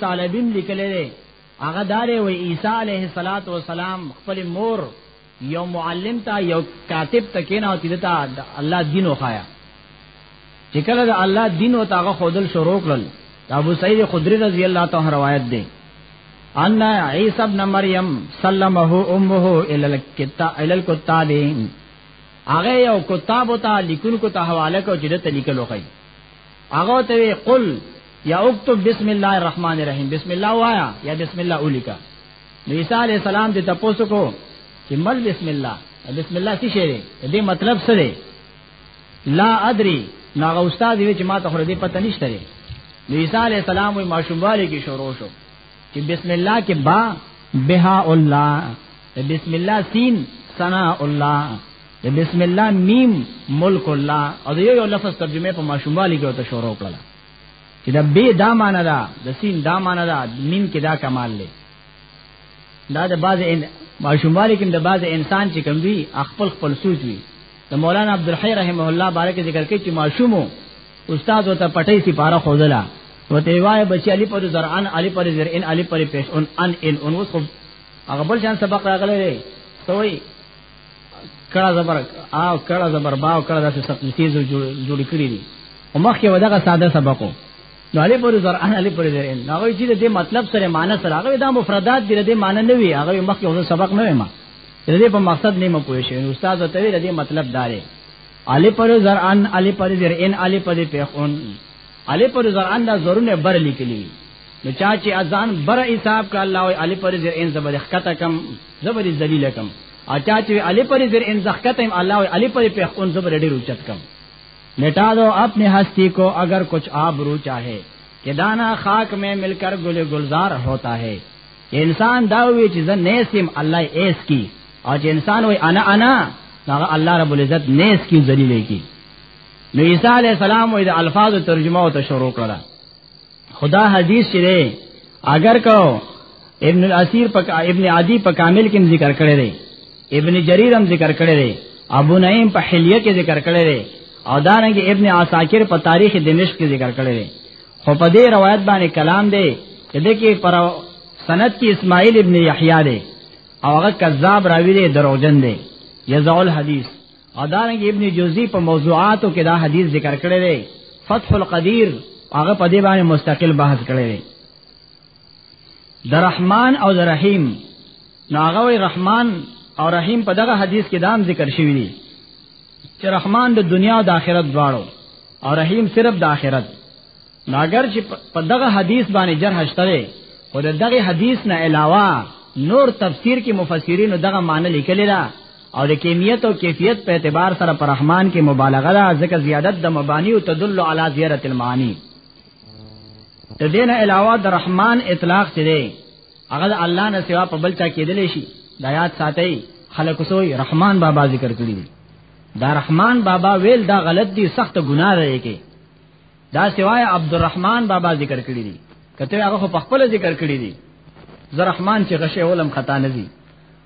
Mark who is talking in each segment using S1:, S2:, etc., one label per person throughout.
S1: طالبین لیکلې ده هغه دارې وې عیسی علیه الصلاۃ والسلام خپل مور یو معلم ته یو کاتب ته کینا او تیته الله دین وخایا چې کله د الله دین او تاغه خودل شروع کړل ابو سعید خدری رضی الله تعالی روایت ده ان عیسی ابن مریم سلمه امه ال الکتاب ال الکتاب هغه یو کتاب ته لیکونکو ته حواله کو چې د لیکلو کوي هغه ته قل یا اكتب بسم الله الرحمن الرحیم بسم الله وایا یا بسم الله اولیکا عیسی علی السلام دې تاسو کو چې مل بسم الله بسم الله څه شی دې مطلب څه دی لا ادري ناغه استاد وی چې ما ته خو دې پته نشته دی عیسی علی السلام وی ماشومواله کې شروع شو چې بسم الله کې با بها الله بسم الله سین ثنا الله بسم الله میم ملک الله او یو لفظ ترجمه په ماشوموالي کې وته شروع کړل چې دا به دا معنا ده د سین دا معنا ده میم کې دا کمال لري دا د باز ان ماشوموالي کې د باز انسان چې کوم وی خپل خپل سوچ وی د مولانا عبدالحی رحمه الله بارک ذکر کوي چې ماشومو استاد او ته پټي سي پاره خوذلا نو دی وای بچی علی پر زرعن علی پر زرعن علی پر پیش ان ان ان ان وس خو هغه بل شان سبق راغلی دی سوی کړه زبر او کړه زبر با او کړه داسې سبق تیز جوړ کړی دی او مخکې ودغه ساده سبقو نو علی پر زرعن علی پر زرعن هغه چې د مطلب سره معنی سره هغه د مفردات دی د معنی نه وی هغه مخکې ودغه سبق نه ما د دې په مقصد نه مو پوه شئ استاد ته وی د مطلب داري علی پر زرعن علی پر زرعن علی پر پیخون علی پر زر ان دا زرونه بر لیکلی نو چا چې اذان بر حساب کا الله او علی پر زر ان زبر خطا کم زبر ذلیل کم او چا چې علی پر زر ان زخکت هم الله او علی پر په خون زبر ډیر اوچت کم مٹا دو اپنے ہستی کو اگر کچھ آبرو چاہے کہ دانا خاک میں مل کر گل گلزار ہوتا ہے کہ انسان داوی چیز نیسم اللہ ایس کی اور انسان ہوئی انا انا اللہ رب العزت نیس کی ذلیلے کی نو عیسی علی السلام وې د الفاظ ترجمه او ته شروع کړه خدا حدیث چې اگر کو ابن الاسیر پک ابن عدی په کامل کې ذکر کړی دی ابن جریر هم ذکر کړی دی ابو نعیم په حلیه کې ذکر کړی دی او دانګ ابن عساکر په تاریخ دمشق کې ذکر کړی دی خو په دې روایت باندې کلام دی چې د کې پر سند کې اسماعیل ابن یحیی دی او هغه کذاب راوی دی دروغجن دی یزعل حدیث او دارنګ ابن جوزی په موضوعاتو کې دا حدیث ذکر کړی دی فتح القدیر هغه په دې باندې مستقل بحث کړی دی د رحمان او د رحیم ناغه وی رحمان او رحیم په دغه حدیث کې دام ذکر شوی دی چې رحمان د دنیا او د آخرت دواړو او رحیم صرف د آخرت ناګر چې په دغه حدیث باندې جرح شته او دغه حدیث نه علاوه نور تفسیر کې مفسرین دغه معنی لیکلی ده او د کیمیت او کیفیت په اعتبار سره پر رحمان کې مبالغه ده ځکه زیادت د مبانی او تدل علی زیارت المعانی د دین علاوه د رحمان اطلاق چې دی هغه د الله نه سوا په بل چا کېدلی شي د آیات ساتي خلق سوی رحمان بابا ذکر کړی دی دا رحمان بابا ویل دا غلط دی سخت ګناه دی کې دا سوای عبدالرحمن بابا ذکر کړی دی کته هغه په خپل ذکر کړی دی زرحمان چې غشه علم خطا نه دی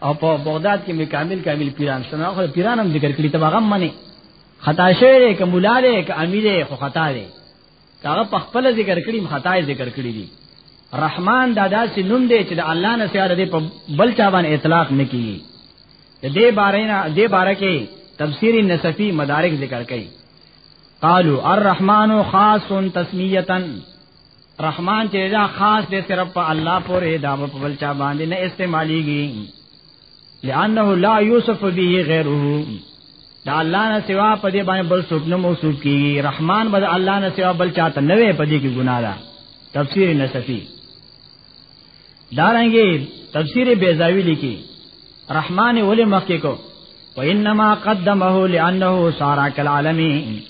S1: او په بغداد کې مې کامل کامل پیران شنه خو پیران هم ذکر کړی ته هغه منی خطا شوی ک مولا دی ک امیر خو خطا دی هغه په خپل ذکر کړی خطا ذکر کړی دی رحمان دا داسې نوم دی چې د الله نه سیاره دی په بل چا باندې اطلاق نه کیږي دې بارے نه دې بارے کې تفسیر نصفی مدارک ذکر کړي قالو الرحمن خاص تسمیتا رحمان چې دا خاص دې صرف په الله پورې دا په بل چا باندې نه استعماليږي لانه لا یوسف به غیره دا الله نه سوا په دې باندې بل څوک نه موصوف کیږي رحمان بد الله نه سوا بل چاته نه وي په دې کې ګناه ده تفسیر نصفی دارنګي تفسیر بیزاوی لیکي رحمان ولې مخکې کو وانما قدمه لانه سارا کالعالمین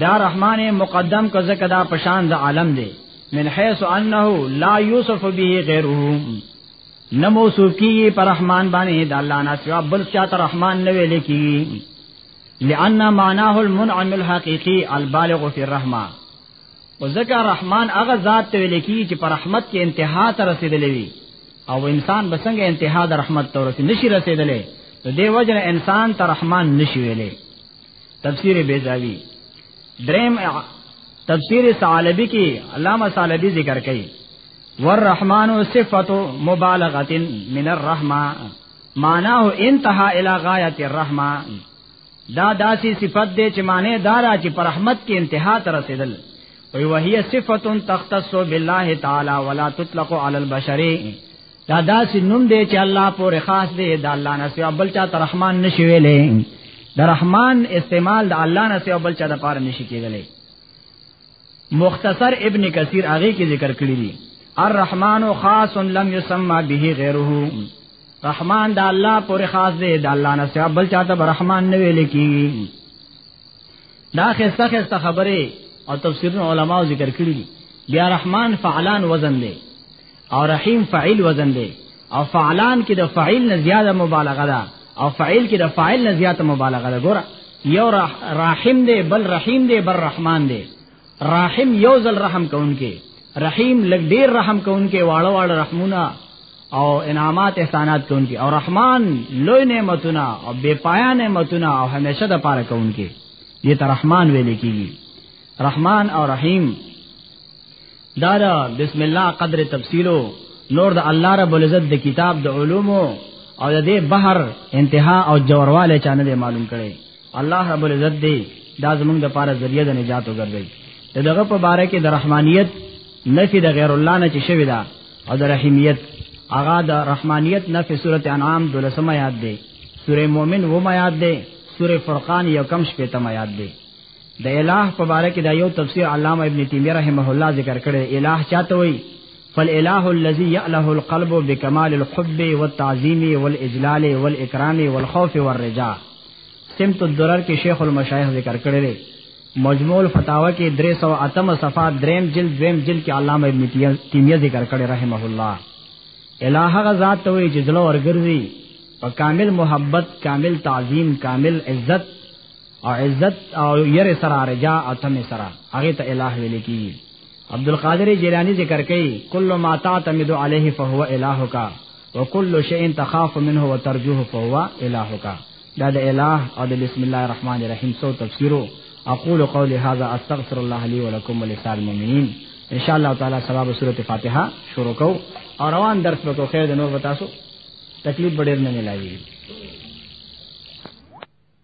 S1: دا رحمان مقدم کو زکه دا پشان د عالم دی من حيث انه لا يوصف به غيره نه موصوف کی پر رحمان باندې د الله نه سوا بل چا ته رحمان نه ویل کی لأن معناه المنعم الحقيقي البالغ في الرحمه او ذکر رحمان هغه ذات ته ویل کی چې پر رحمت کې انتها ته رسیدلې وي او انسان بسنګ انتها د رحمت ته ورسې نشي رسیدلې نو دی وجه انسان ته رحمان نشي ویلې تفسیر بیزاوی دریم تفسیر ثعلبی کې علامه ثعلبی ذکر کړي والرحمن صفت مبالغه من الرحمه معناه انتهى الى غایت الرحمه دا داسې صفت دی چې معنی دارا چې پر رحمت کې انتها ته رسیدل وی وهي صفت تختص بالله تعالی ولا تطلق على البشر دا داسې نوم دی چې الله پورې خاص دی دا الله نه سوا بل چا ته رحمان نشي ویلې د رحمان استعمال د الله نه سوا بل چا د پاره نشي کېدلی مختصر ابن کثیر هغه کې ذکر کړی دی الرحمن خاص لم يسمى به غيره رحمان دا الله پر خاص دی دا الله نه سوا بل چاته رحمان نه ویل کی دا خسته خسته خبره او تفسیر علماء ذکر کړی بیا رحمان فعلان وزن دی او رحیم فاعل وزن دی او فعلان کې د فاعل نه زیاده مبالغه ده او فاعل کې د فاعل نه زیاته مبالغه ده ګوره یو رحیم دی بل رحیم دی بل رحمان دی رحیم یو ځل رحم کوونکې رحیم لګ ډیر رحم کوونکې واړه واړه رحمونه او انعامات احسانات کوونکې او رحمان لوی نعمتونه او بے پایا نعمتونه او همیشه د پاره کوونکې دې ته رحمان ویل کیږي رحمان او رحیم دا دا بسم الله قدر تفصیلو نور د الله رب العزت د کتاب د علومو او د دې بحر انتها او جوړواله چانه دې معلوم کړي الله رب العزت دې دا زمونږ د پاره ذریعہ د نجات وګرځي دغه په باره کې د رحمانیت نفي د غیر الله نه چې شوی دا او د رحیمیت هغه د رحمانیت نفي سورته انعام دلسمه یاد دی سوره مؤمن و ما یاد دی سوره فرقان یو کم شپه تم یاد دی د الہ په باره کې دا یو تفسیر علامه ابن تیمیه رحمه الله ذکر کړی الہ چاته وایي فالالہ الذي يأله القلب بكمال الحب والتعظیم والاجلال والاکرام والخوف والرجاء سمت الدرر کې شیخ المشایخ ذکر کړی دی مجموع الفتاوا کې 308 صفحه دریم جلد دویم جلد کې علامه ابن تیمیه ذکر کړی رحمه الله الہ غ ذات ته وایي چې ځلو ورګرځي په کامل محبت کامل تعظیم کامل عزت او عزت او ير سره رجا او تم سره هغه ته الہ ویل کی عبد القادر جیلانی ذکر کوي کل ما تعتمد عليه فهو الهک وكل شيء تخاف منه وترجوه فهو الهک دا د الہ او د بسم الله الرحمن الرحیم سو تفسیرو اقول قولی هذا استغفر الله لي ولكم ولسائر المؤمنين ان شاء الله تعالی سبب سوره فاتحه شروع کو او روان درس په تو خیر د نور بتاسو تکلیف بډیر نه ملایي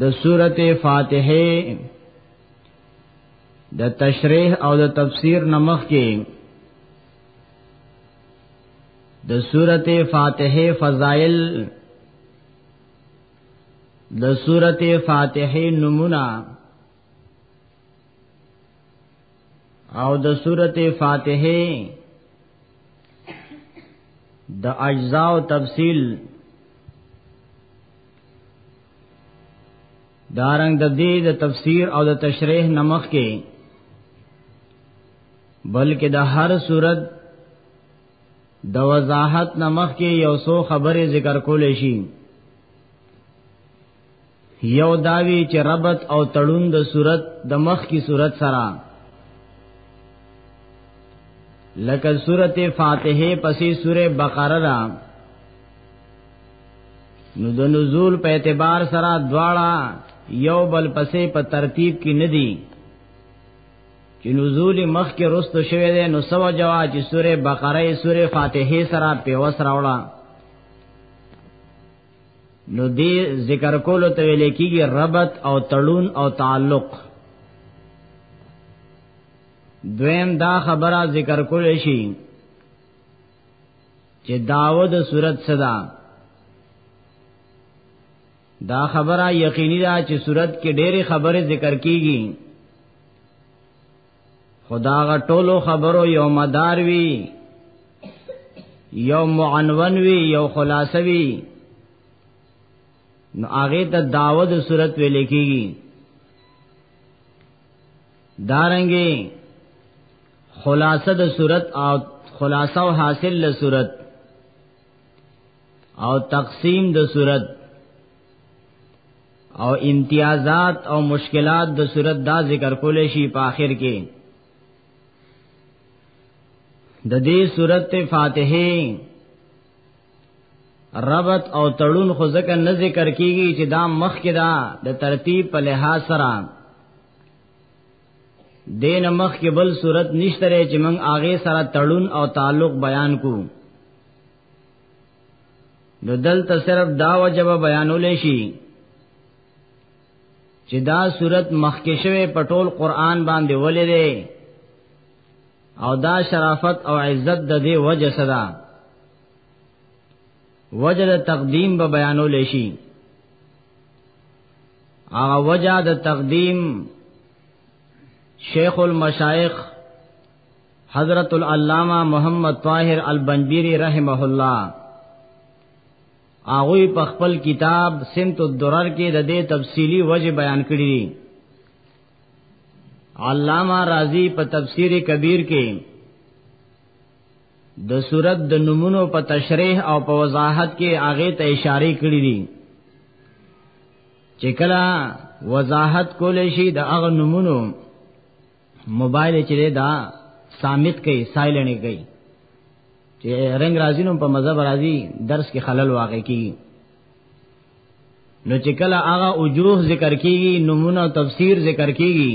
S1: د سورته فاتحه د تشریح او د تفسیر نمخ کې د سورته فاتحه فضائل د سورته فاتحه نمونه او د سورته فاتحه د اجزاء او تفصیل دارنګ د دې د تفسیر او د تشریح نمخ کې بلکې د هر صورت د وضاحت نمخ کې یو څو خبرې ذکر کولې شي یو داوی چې ربط او تړون د صورت د مخ کی صورت سره لکه سورته فاتحه پسې سوره بقره را نو د نزول په اعتبار سره دواړه یو بل پسې په ترتیب کې ندي چې نزول مخ کې رست شوه دی نو سو جوا چې سوره بقره سوره فاتحه سره په وس راوړه نو دې ذکر کولو ته ویل کېږي ربط او تړون او تعلق دویم دا خبره ذکر کول شي چې داود صورت صدا دا خبره یقیني ده چې صورت کې ډېری خبره ذکر کیږي خدا غ ټولو خبرو یو مدار وی یو معنون وی یو خلاصه وی نو هغه ته داود صورت ویل کیږي دارنګي خلاصه د صورت او خلاصه او حاصل له صورت او تقسیم د صورت او امتیازات او مشکلات د صورت دا ذکر کول شي په آخر کې د دې صورت فاتحه ربط او تړون خو ځکه نه ذکر کیږي چې دا مخ کې دا د ترتیب په لحاظ سره دین مخ کې بل صورت نشته رې چې موږ هغه سره تړون او تعلق بیان کو نو دلته صرف دا وجب بیانول شي چې دا صورت مخ کې شوی پټول قران باندې ولې ده او دا شرافت او عزت د دې وجه صدا وجه د تقدیم به بیانول شي هغه وجہ د تقدیم شیخ المشایخ حضرت العلامہ محمد طاهر البنبیری رحمه الله هغه په خپل کتاب سمت الدرر کې د دې تفصیلی وجه بیان کړی دی علامہ رازی په تفسیر کبیر کې د صورت د نمونو په تشریح او په وضاحت کې هغه ته اشاره کړې دي چې کله وضاحت کول شي د هغه نمونو موبایل چې دا سامت کوي سایلنټ کوي چې رنگ راځي نو په مذهب راځي درس کې خلل واقع کیږي نو چې کله هغه وجوه ذکر کیږي نمونه او تفسیر ذکر کیږي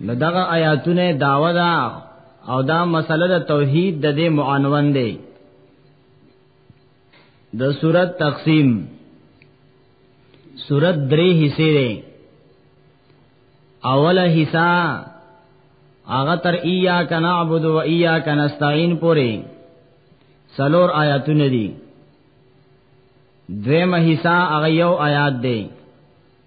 S1: نو دغه آیاتونه داوا دا او دا مسله د توحید د دې معنون دی د صورت تقسیم صورت درې حصے دی اوله حصہ هغه تر ایا کنا عبد و ایا کنا استعين پوری سلور آیاتونه دي دویمه حصہ هغه یو آیات دی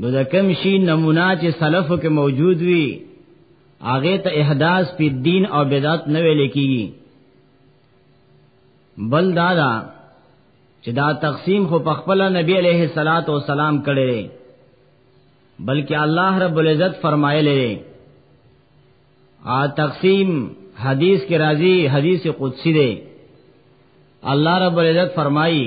S1: نو د کم شي نمونه چې سلف کې موجود وي هغه ته احداث په دین او بدعت نه ویل کیږي بل دا دا چې دا تقسیم خو په خپل نبی علیه الصلاۃ والسلام کړي بلکې الله رب العزت فرمایلی ا تقسیم حدیث کې راځي حدیث قدسی دی الله رب العزت فرمایي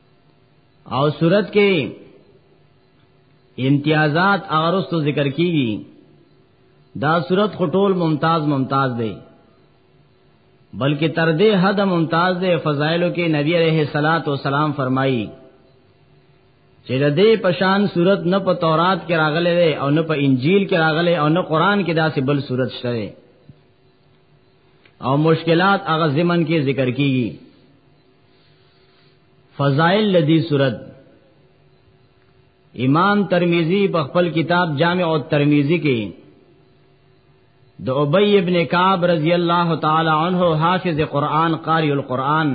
S1: او صورت کې امتیازات اغرستو ذکر کیږي دا صورت خټول ممتاز ممتاز دی بلکې تر دې حد ممتاز دی فضایلو کې نبی عليه الصلاة والسلام فرمایي چې د دې پشان صورت نه په تورات کې راغلي دی او نه په انجیل کې راغلي او نه قران کې داسې بل صورت شته او مشکلات هغه زمن کې ذکر کیږي فضائل لدی صورت امام ترمذی په خپل کتاب جامع الترمذی کې د ابی ابن کعب رضی الله تعالی عنہ حافظ قرآن قاری القرآن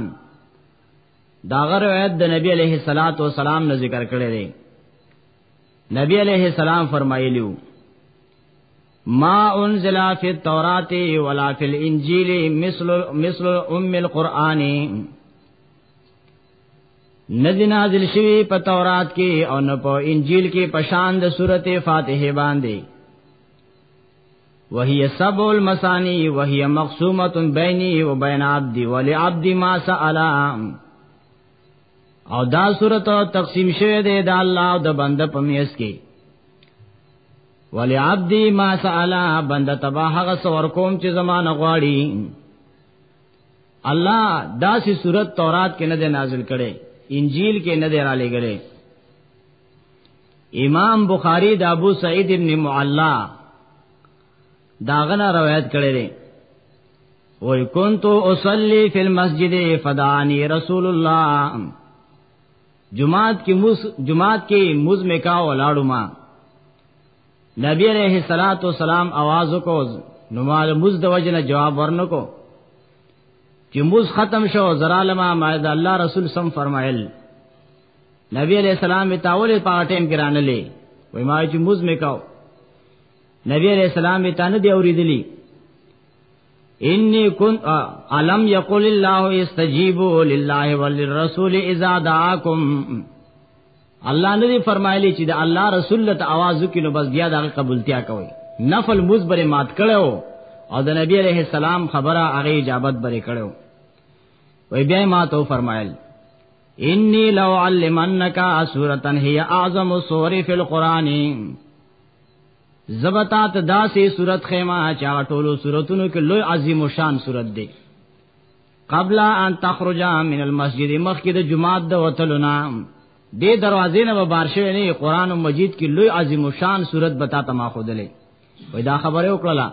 S1: دا غر روایت د نبی علیہ الصلات والسلام نه ذکر کړی دی نبی علیہ السلام فرمایلیو ما انزل فی التوراۃ ولا فی الانجیل مثل مثل ام القرآن ندی نازل شوی په تورات کې او نه په انجیل کې پشان د سورته فاتحه باندې وهي سبع المسانی وهي مقسومه بیني وبین عبدي ولعبدي ما سأل او دا سورته تقسیم شوه دی د الله او د بنده په میس کې ولی عبدی ما سالا بند تبا هغه سور کوم چې زمانه غواړي الله داسې صورت تورات کې نه دی نازل کړي انجیل کې نه دی را لګړي امام بخاری د ابو سعید ابن معلا داغنا روایت کړي دي وای كنت اصلي في المسجد فدعني رسول الله جمعات کې موز جمعات کې موز میکا ولاړو ما نبی عليه الصلاه والسلام आवाज وکړ نو مال موز د وجنه جواب ورنکو چې موز ختم شو زرالما ما د الله رسول سم فرمایل نبی عليه السلام می تاولې پاټیم کرانه لې وای ما چې موز میکاو نبی عليه السلام می تانه دی اوریدلی انی کن علم یقول الله استجیبوا لله وللرسول اذا دعاکم الله ندی فرمایلی چې د الله رسول ته आवाज وکینو بس بیا دغه قبولتیا کوي نفل مزبر مات کړو او د نبی علیہ السلام خبره هغه اجابت بری کړو وی بیا ما تو فرمایل انی لو علمنک سورتن هی اعظم سور فی القران زبتا ته داسې صورت خیمه چا ټولو صورتونو کې لوی عظیم شان صورت دی قبل ان تخرج من المسجد مخکې د جمعات د وتلونا دې دروازې نه به بار شوی نه قران مجید کې لوی عظیم شان صورت بتا ته ما خودلې وای دا خبره وکړه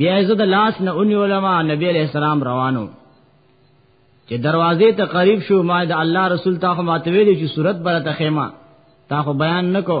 S1: بیا عزت لاس نه اونې علماء نبی علیہ السلام روانو چې دروازې ته قریب شو ما د الله رسول ته خو ماته ویلې چې صورت برته خیمه تا خو بیان نکو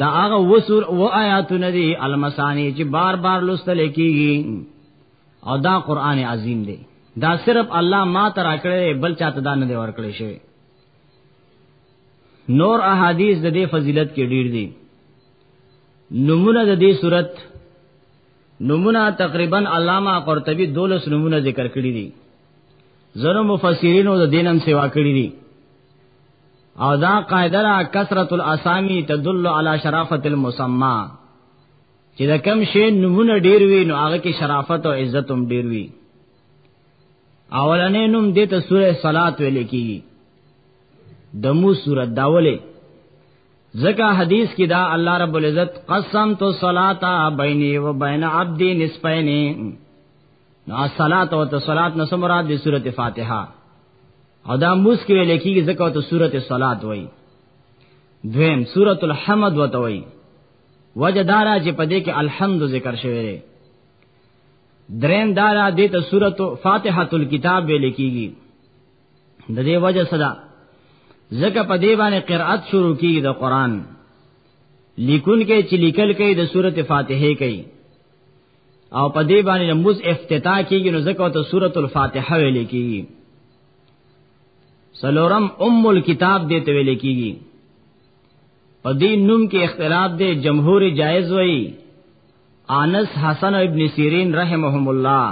S1: دا هغه وسور او آیاتونه دي المسانی چې بار بار لوستل کیږي او دا قران عظیم دی دا صرف الله ما تر اکړې بل چاته دا نه دی ورکړې شوی نور احادیث د دې فضیلت کې ډیر دي نمونه د دې صورت نمونه تقریبا علامه قرطبي دولس نمونه ذکر کړی دي زنو مفسرینو د دینم سیوا کړی دي او دا قاعده را کثرت الاسامی تدل علی شرافت المسمى چې دا کم شی نمونه ډیر وی نو هغه کې شرافت او عزت هم ډیر وی اولنې نوم دې ته سوره صلات ویل کیږي دمو سوره داوله زکا حدیث کی دا اللہ رب العزت قسم تو صلاتا بینی و بین عبدی نصفینی نو صلات و تو صلات نسمرات دی سورت فاتحہ او دا موس کې ویل کېږي ځکه ته سورته صلات وای دویم سورته الحمد وته وای وجه دارا چې پدې کې الحمد ذکر شوی دی دریم دارا دې ته سورته فاتحه الكتاب ویل کېږي د دې وجه صدا ځکه پدې باندې قرأت شروع کیږي د قران لیکون کې چې لیکل کوي د سورته فاتحه کوي او په دې باندې موږ افتتاح کیږي نو ځکه ته سورۃ الفاتحه ویل کیږي سلورم ام الكتاب دې ته ویل کیږي په دې نوم کې اختلاف دی جمهور جایز وایي انس حسن ابن سیرین رحمهم الله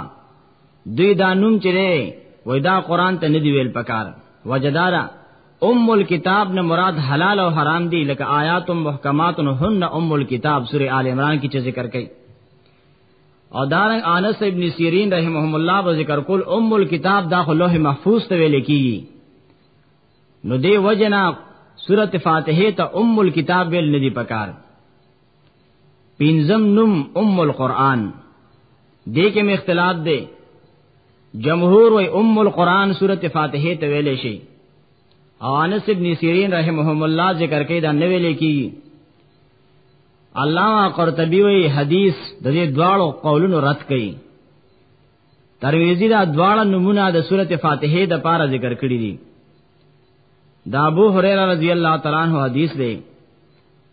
S1: دوی دا نوم چې دی وای دا قران ته نه دی ویل پکار وجدارا ام الكتاب نه مراد حلال او حرام دی لکه آیات محکمات هن ام الكتاب سوره آل عمران کې چې ذکر کړي او دارنګ انس ابن سیرین رحمهم الله و ذکر کول ام الكتاب دا خو لوح محفوظ ته ویل کیږي نو دی وجنا سورت فاتحه ته ام الكتاب ویل ندی پکار پینزم نم ام القرآن دې کې مې اختلاف دی جمهور وای ام القرآن سورته فاتحه ته ویلې شي او انس ابن سیرین رحمهم الله ذکر کوي دا نه ویلې کیږي علامہ قرطبی وی حدیث د دې دواړو قولونو رد کړي ترویزی دا دواړه نمونه د سورته فاتحه د پاره ذکر کړی دي دا ابو هريره رضی الله تعالی عنہ حدیث دی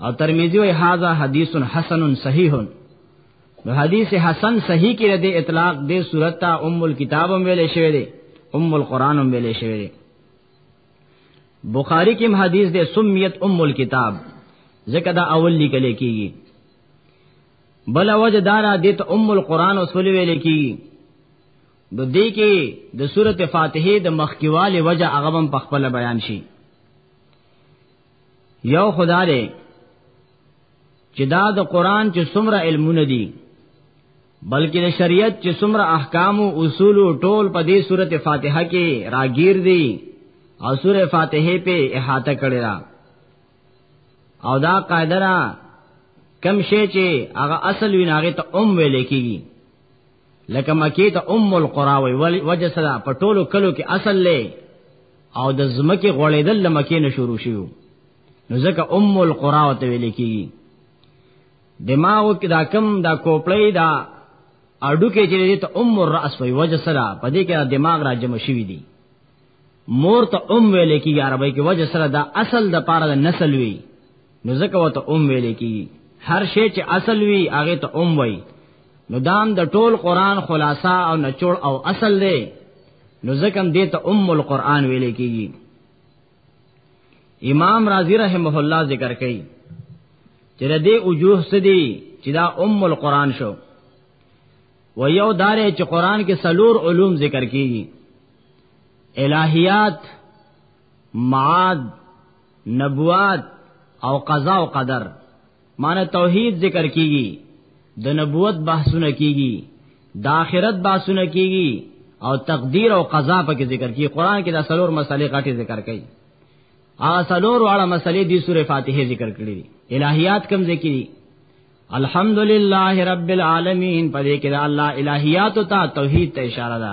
S1: او ترمذی وی هاذا حدیث حسن صحیح نو حدیث حسن صحیح کې د اطلاق د صورت ته ام الكتاب هم ویلې شوی دی ام القران هم ویلې شوی دی بخاری کې حدیث د سمیت ام الكتاب ځکه دا اول لیکل کېږي بل وجه دارا د ام القران اصول ویلې کېږي د دې کې د سورته فاتحه د مخکیواله وجه هغه هم په خپل بیان شي یو خدا دی چې دا د قران چې څومره علمونه دي بلکې د شریعت چې څومره احکام او اصول او ټول په دې سورته فاتحه کې راګیر دي او سورته فاتحه په احاطه کړی را او دا قاعده را کم شی چې هغه اصل ویناغه ته ام ویل کېږي لکه مکی ته ام القرا وی وجه صدا په ټولو کلو کې اصل لې او د زمکه غړېدل د مکی نه شروع شیو نو ځکه ام القرا ته ویل کیږي دماغ کې دا کم دا کوپړې دا اډو کې چې دې ته ام الراس وی وجه صدا په دې کې دماغ را جمع شوی دی مور ته ام ویل کیږي عربی کې وجه صدا دا اصل د پاره د نسل وی نو ځکه وته اوم ویل کی هر شی چې اصل وی هغه ته اوم وای نو دام د دا ټول قران خلاصہ او نچوړ او اصل دی نو ځکه هم دې ته ام القرآن ویل کیږي امام رازی رحمه الله ذکر کوي چې د دې وجوه سدي چې دا ام القرآن شو و یو دارې چې قرآن کې سلور علوم ذکر کیږي الہیات معاد نبوات او قضا او قدر معنی توحید ذکر کیږي د نبوت بحثونه کیږي د آخرت بحثونه کیږي او تقدیر او قضا په کې ذکر کیږي قران کې دا سلور مسلې غټي ذکر کړي ا سلور واړه مسلې د سوره فاتحه ذکر کړي دي الہیات کم ذکر دي الحمدللہ رب العالمین پدې کې دا الله الہیات او توحید ته اشاره ده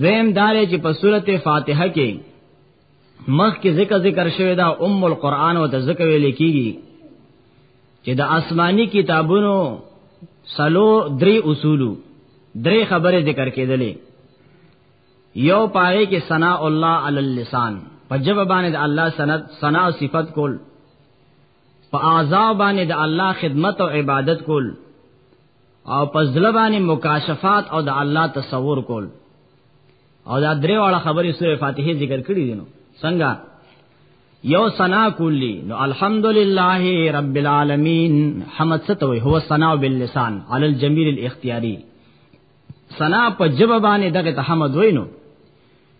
S1: دویم دار چې په سورته فاتحه کې مخ کې ذکر ذکر شوی دا ام القرآن او د ذکر ویل کیږي چې د آسمانی کتابونو سلو درې اصولو درې خبره ذکر کېدلې یو پاره کې ثنا الله علی اللسان په جواب باندې د الله سند ثنا او صفت کول په اعضاء باندې د الله خدمت او عبادت کول او په ځل باندې مکاشفات او د الله تصور کول او دا درې واړه خبرې سورې فاتحه ذکر کړې دي نو څنګه یو ثنا کولی نو الحمدلله رب العالمین حمد ستوي هو ثنا باللسان علی الجمیل الاختیاری ثنا په جواب باندې دغه ته حمد وینو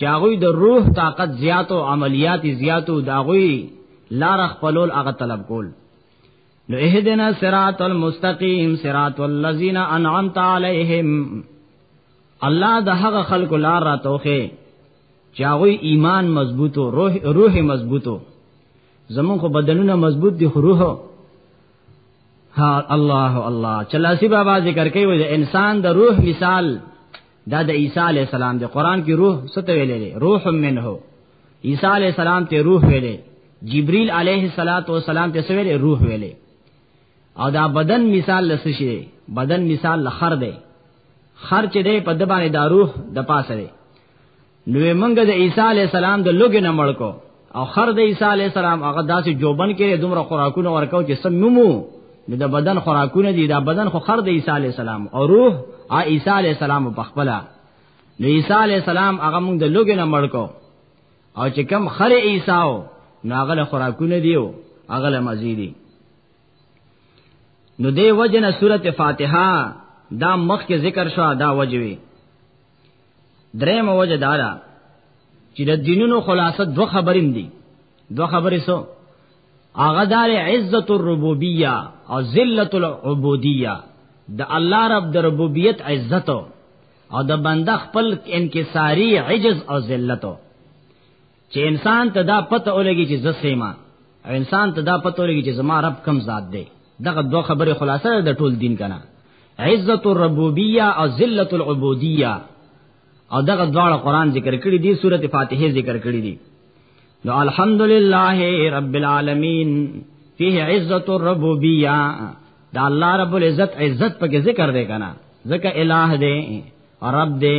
S1: چاغوی د روح طاقت زیات او عملیات زیات او داغوی لار خپلول هغه طلب کول نو اهدنا صراط المستقیم صراط الذین انعمت علیہم الله د هغه خلکو لار را توخه چاغوی ایمان مضبوطو روح روح مضبوطو زمون خو بدنونه مضبوط دي خو روح ها الله الله چلاسی بابا ذکر کوي د انسان د روح مثال دا د عیسی علی السلام د قران کې روح ست ویلې روح منه عیسی علی السلام ته روح ویلې جبرئیل علیه الصلاۃ والسلام ته سویلې روح ویلې او دا بدن مثال لسی شي بدن مثال لخر دی خر چې دی په د باندې دا روح د پاسه دی نو موږ د عیسی علی السلام د لوګ نه مړ کو او خر د عیسی علی السلام هغه داسې جوبن کې دومره خوراکونه ورکاو چې سم نمو نو د بدن خوراکونه دي دا بدن خو خر د عیسی علی السلام او روح ا عیسی علی السلام په خپل نو عیسی علی السلام هغه موږ د لوګ نه مړ کو او چې کم خر عیسی او نو هغه له خوراکونه دیو هغه له مزیدي نو دی وجنه سورته فاتحه دا مخ کې ذکر شو دا وجوي درې موجه دارا چې د دینونو خلاصه دوه خبرې دي دوه خبرې سو هغه دار عزت الربوبیه او ذلت العبودیه د الله رب د ربوبیت عزت او د بنده خپل انکساری عجز او ذلت چې انسان ته دا پته ولګي چې زسېما او انسان ته دا پته ولګي چې زما رب کم ذات دی دغه دوه خبره خلاصه د ټول دین کنه عزت الربوبیه او ذلت العبودیه او دغه دواړه قران ذکر کړی دی سورته فاتحه ذکر کړی دی نو الحمدلله رب العالمین فيه عزت الربوبیه دا الله رب العزت عزت پکې ذکر دی کنه ځکه الہ دی رب دی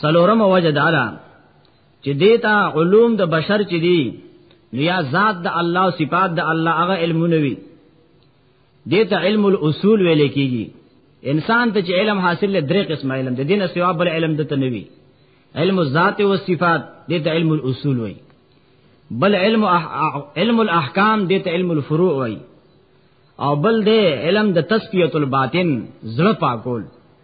S1: سلورم وجه دارا چې دیتا علوم د بشر چې دی نو یا ذات د الله او صفات د الله هغه علمونه وی دیتا علم الاصول ویل کیږي انسان ته چې علم حاصل لري درې قسم علم د دین سوا بل علم د تنوي علم الذات او صفات دیتا علم الاصول وی بل علم علم الاحکام دیتا علم الفروع وی او بل دې علم د تسکیه الباطن زړه پاکول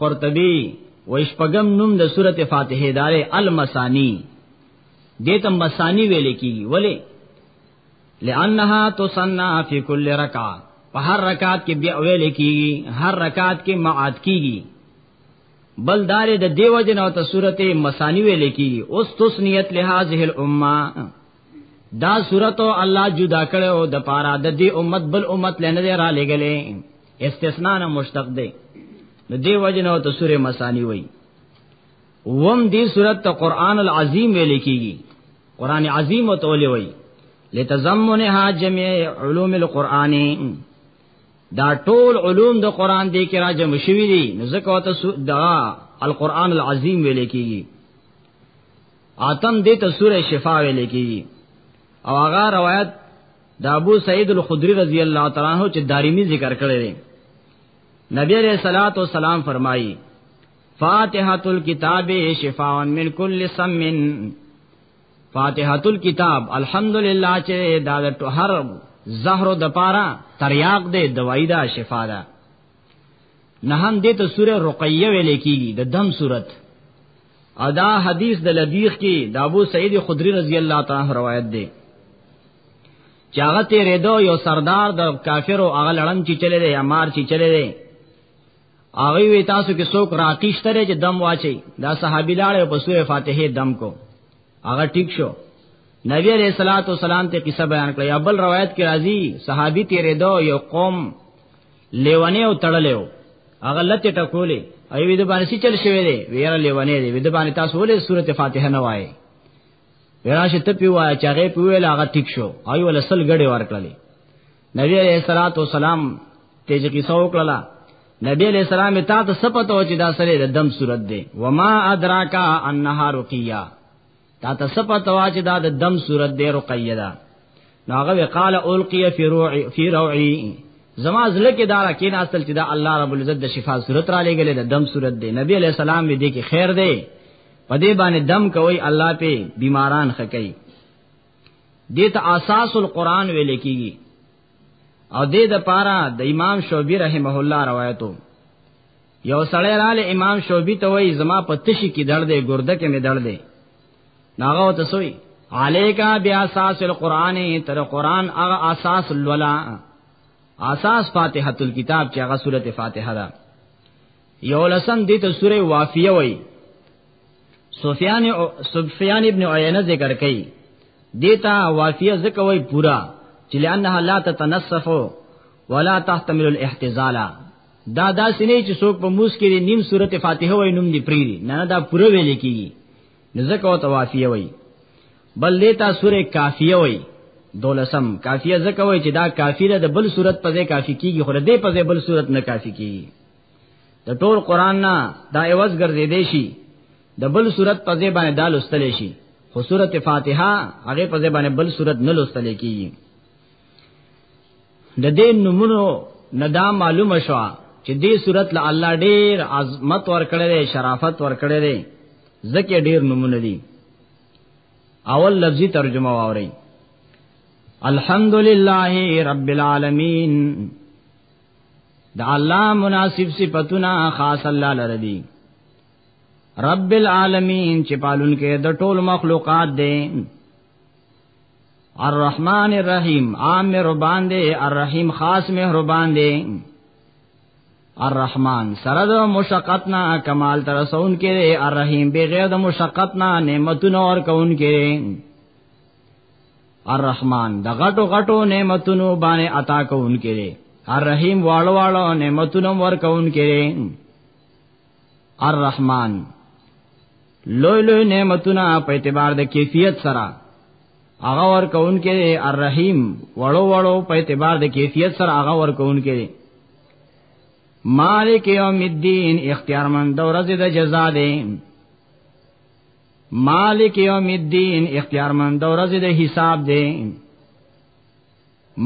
S1: قرطبی و شپغم نوم د سورته فاتحه دار المسانی دته مسانی ویل کی ولی لانها تصنع فی کل رکعه په هر رکعت کې بیا ویل کی هر رکعت کې معاد کیږي بل دار د دیو جن او ته سورته مسانی ویل کی اوس تسنیت لهذه الامه دا صورت الله جدا کړو د پاره د دې امت بل امت لنه دی را لګلې استثناء نه مشتق دی نو دی وجنه ته سوره مسانی وای وم دې صورت ته قران العظیم ویل کیږي قران عظیم او تول وای لتزمنها جميع علوم القران دا ټول علوم د قران دی کې را جمع شوی دي نو زکه ته دا القران العظیم ویل کیږي اتم دې ته سوره شفا ویل کیږي او هغه روایت د ابو سعید الخدری رضی الله تعالی عنہ چې دارمی ذکر کړی دی نبی علیہ الصلات والسلام فرمایي فاتحه الكتاب شفاء من كل سم فاتحه الكتاب الحمدلله چې دا د هر زهر د پاره تریاق دی دوايي دا شفا ده نه هم دې ته سوره رقیه ویل کیږي د دم صورت ادا حدیث د لدیخ کې د ابو سعید خدری رضی الله تعالی روایت ده چاغه ته ریدو یو سردار د کافرو هغه لړم چې چلے دی یا مار چې چلے دی هغه وی تاسو کې څوک راقیش ترې چې دم واچي دا صحابي لاړ په سوره فاتحه دم کو هغه ټیک شو نبی علیہ الصلوۃ والسلام ته قصه بیان کړی ابل روایت کې راځي صحابي تیرې دو یو قوم لیوانه او تړلې و هغه لته ټکولې ایوې د باندې چل شوې دی ویره لیوانه دی د باندې تاسو ولې سورته فاتحه نه وایي وراشه ته پیوا چې هغه پیویل هغه ټیک شو ایو ول سل غړې ورکړلې نبی علیہ الصلوۃ والسلام ته چې کیسه وکړه نبی علیہ السلام ته ته سپته و چې دا سره د دم صورت دی وما ادراکا انها رقیہ تا تصفه توا چې دا د دم صورت دی رقیه ده نو هغه وقاله القی فی روعی فی روعی زما زله کې دارا کې نه اصل چې دا الله رب العزت د شفا صورت را لګلې د دم صورت دی نبی علیہ السلام دې کې خیر دی په دې باندې دم کوي الله په بیماران خکې دې ته اساس القرآن ویل کېږي او دې د پاره د امام شوبی رحمه الله روایتو یو سړی رااله امام شوبی ته وای زما په تشی کې درد دی ګرده کې می درد دی ناغه ته سوی علیکا بیا اساس القرآن تر قرآن هغه اساس الولا اساس فاتحه الكتاب چې هغه سورته فاتحه ده یو لسم دې ته سوره وافیه وای سفیان سفیان ابن عینه ذکر کړي دیتا وافیه ذکر وای پورا چې لانها لا تتنصف ولا تحتمل الاحتزال دا دا سینې چې څوک په موس کې نیم سورته فاتحه وای نوم دی پری نه دا پوره ویل کیږي نزدکه او توافیه وای بل لیتا سوره کافیه وای دولسم کافیه زکه وای چې دا کافیره د بل صورت په ځای کافی کیږي خو دې په ځای بل صورت نه کافی کیږي د ټول قران نه دا ایواز ګرځې دی شي د بل صورت په ځای باندې دال استل شي خو سوره فاتحه هغه په ځای باندې بل صورت نه لوستل کیږي د دې نمونو ندا معلومه شو چې دې صورت له الله ډېر عظمت ورکړې ده شرافت ورکړې ده ځکه ډېر نمونه دي اول لفظي ترجمه واوري الحمدلله رب العالمین دا الله مناسب صفاتونه خاص الله لره دي رب العالمین چې پالون کې د ټول مخلوقات دی الرحمن الرحیم عام مهربان دی الرحیم خاص مهربان دی الرحمن سره د مشقت نه کمال تر سون کې الرحیم بغیر د مشقت نه نعمتونه اور کون کې الرحمن د غټو غټو نعمتونو باندې عطا کون کې الرحیم والو والو نعمتونو ور کون کې الرحمن لوی لوی نعمتونه په اعتبار د کیفیت سره هغه ور کون کې الرحیم وړو وړو په اعتبار د کیفیت سره هغه ور کون کې مالک یوم الدین اختیار مند ورځ د جزا دی مالک یوم الدین اختیار مند ورځ د حساب دی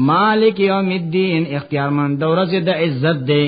S1: مالک یوم الدین اختیار مند ورځ د عزت دی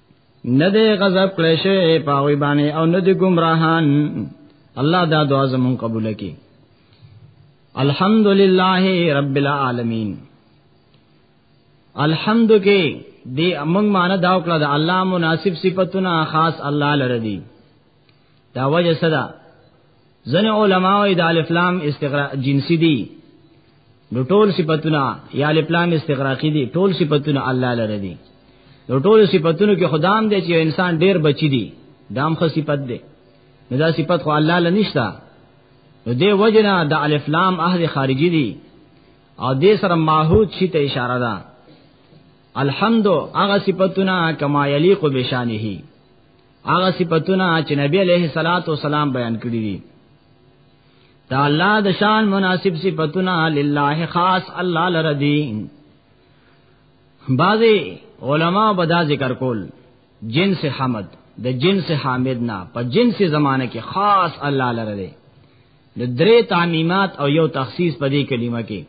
S1: نه دی غضب کړی شوی په هغوی باندې او نه دی ګمراهان الله دا دعا زمون قبول کړي الحمدلله رب العالمین الحمد کې دی امنګ مان دا وکړه د الله مناسب صفاتونه خاص الله لره دي دا وجه صدا زن علماء د الف لام استغراق جنسی دي نو ټول صفاتونه یا الف لام استغراقی دي ټول صفاتونه الله لره دي نو ټول صفاتونو کې خدام دی چې انسان ډیر بچی دي دام خو صفت دی نو دا صفت خو الله لنه نشتا نو دې وجنا د الف لام اهل خارجي دي او دې سره ماحود شي ته اشاره ده الحمد هغه صفاتونه کما یلیق بشانه هغه صفاتونه چې نبی علیه الصلاۃ والسلام بیان کړی دي دا الله د شان مناسب صفاتونه لله خاص الله لردی بعضی علما به دا ذکر کول جنس حمد د جنس حامد نه په جنس زمانه کې خاص الله لره دی د درې تعمیمات او یو تخصیص په دې کلمه کې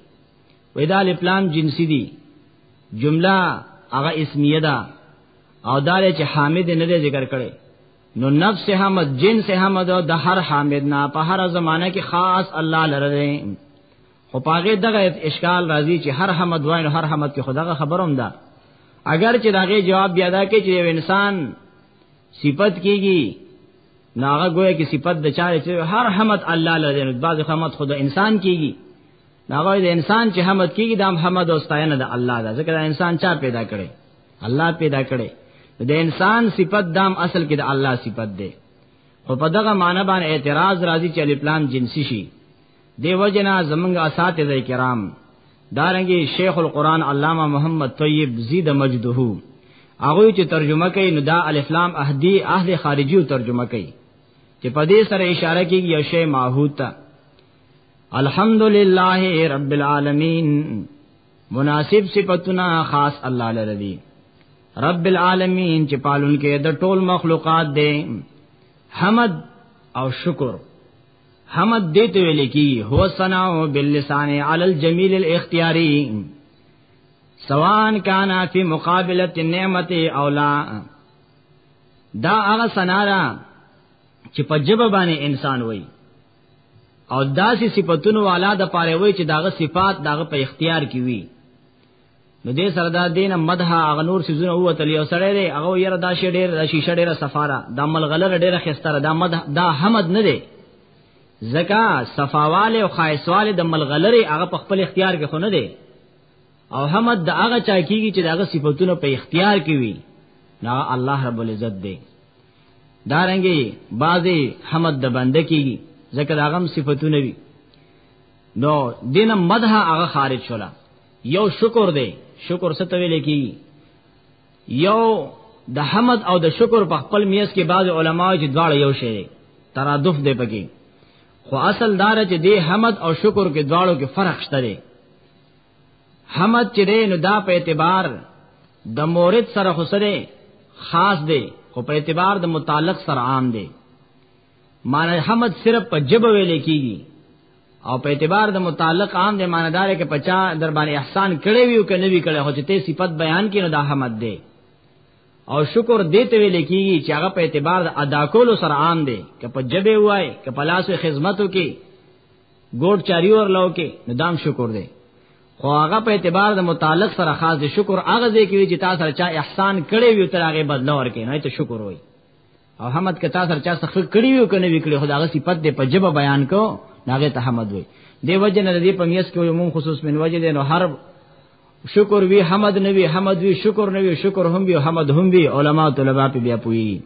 S1: وې دا الف لام جنسی دي جمله هغه اسمیه ده او دا چې حامد نه دی ذکر کړي نو نفس حمد جنس حمد او د هر حامد نه په هر زمانہ کې خاص الله لره خو پاګه دغه اشکال راځي چې هر حمد وای نو هر حمد کې خدغه خبروم ده اگر چې داغه جواب بیا دا کې چې یو انسان صفت کیږي ناغه گویا کې صفت د چاره چې هر حمد الله لره نو بعض حمد خود انسان کیږي هغه د انسان چې حمد کیږي د محمد او ستاینه د الله ده ځکه دا انسان چا پیدا کړي الله پیدا کړي د انسان صفت دام اصل کې د الله صفت ده او په دغه معنی باندې اعتراض راځي چې الپلام جنسی شي دی وجنا زمنګ اساتذه کرام دارنګي شیخ القران علامه محمد طیب زید مجده هغه چې ترجمه کوي نو دا الفلام اهدی اهل خارجي ترجمه کوي چې په دې سره اشاره کوي یو شی معهود ته الحمدلله رب العالمین مناسب صفاتنا خاص الله لره دي رب العالمین چې پالون کې د ټول مخلوقات دی حمد او شکر حمد دې ته ویل کی هو ثنا باللسان علی الجمیل الاختیاری سوان کانا فی مقابله النعمت اولا دا هغه سنارا چې په جبه باندې انسان وای او داسې صفاتونو والا د پاره وای چې داغه صفات داغه په اختیار کې وي نو دې سره دا دین مدح هغه نور سيزونه هو تل یو سره دی هغه یره دا شی ډیر د شیشه ډیره سفاره د عمل غلر ډیره خستره دا مدح دا حمد نه دی زکا صفاواله او خایسواله د عمل غلره هغه په خپل اختیار کې خو نه دی او حمد د هغه چا کیږي چې داغه صفاتونه په اختیار کې وي نه الله رب العزت دی دارنګي بازي حمد د بنده کیږي ځکه دا غم صفاتونه وي نو دینه مدح هغه خارج شولا یو شکر دی شکر څه تویل کی یو د حمد او د شکر په خپل میس کې بعض علما چې دواړه یو شی دی ترادف دی پکې خو اصل دار چې دی حمد او شکر کې دواړو کې فرق شته دی حمد چې دی نو دا په اعتبار د مورد سره خسره خاص دی خو په اعتبار د متعلق سره عام دی معنی حمد صرف په جب ویل کیږي او په اعتبار د متعلق عام دی معنی دار کې پچا در باندې احسان کړي ویو کنه وی کړي خو چې ته صفت بیان کینو دا حمد دی او شکر دې ته ویل کیږي چې هغه په اعتبار د ادا کولو سره عام دی که په جبه وای که په لاس خدمتو کې ګوډ چاري ور لو کې نو دام شکر دی خو هغه په اعتبار د متعلق سره خاص دی شکر هغه ځای کې چې تاسو سره چا احسان کړی وي تر هغه بدل ورکې نه ته شکر وای او حمد کتا سره چا څخه کړی وي کنه وکړي خو داغه صفت دی په جبه بیان کو داغه ته حمد وای دی وجه نه دی په میس کې یو مون خصوص من وجه دی نو هر شکر وی حمد نوی حمد وی شکر نوی شکر هم وی حمد هم وی علما طلبه بیا پوي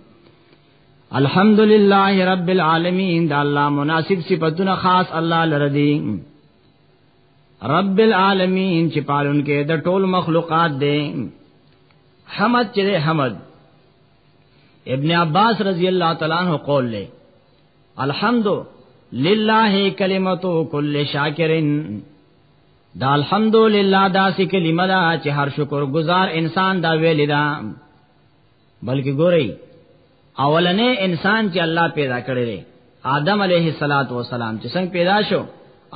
S1: الحمدلله رب العالمین دا الله مناسب صفاتونه خاص الله لره دي رب العالمین چې پالون کې د ټول مخلوقات دی حمد چې حمد ابن عباس رضی الله تعالی عنہ قول لے الحمد للہ کلمتو کل شاکرن دا الحمد للہ دا سی کلمه دا چې هر شکر گزار انسان دا ویلی دا بلکې ګورئ اولنې انسان چې الله پیدا کړی دی آدم علیه الصلاۃ والسلام چې څنګه پیدا شو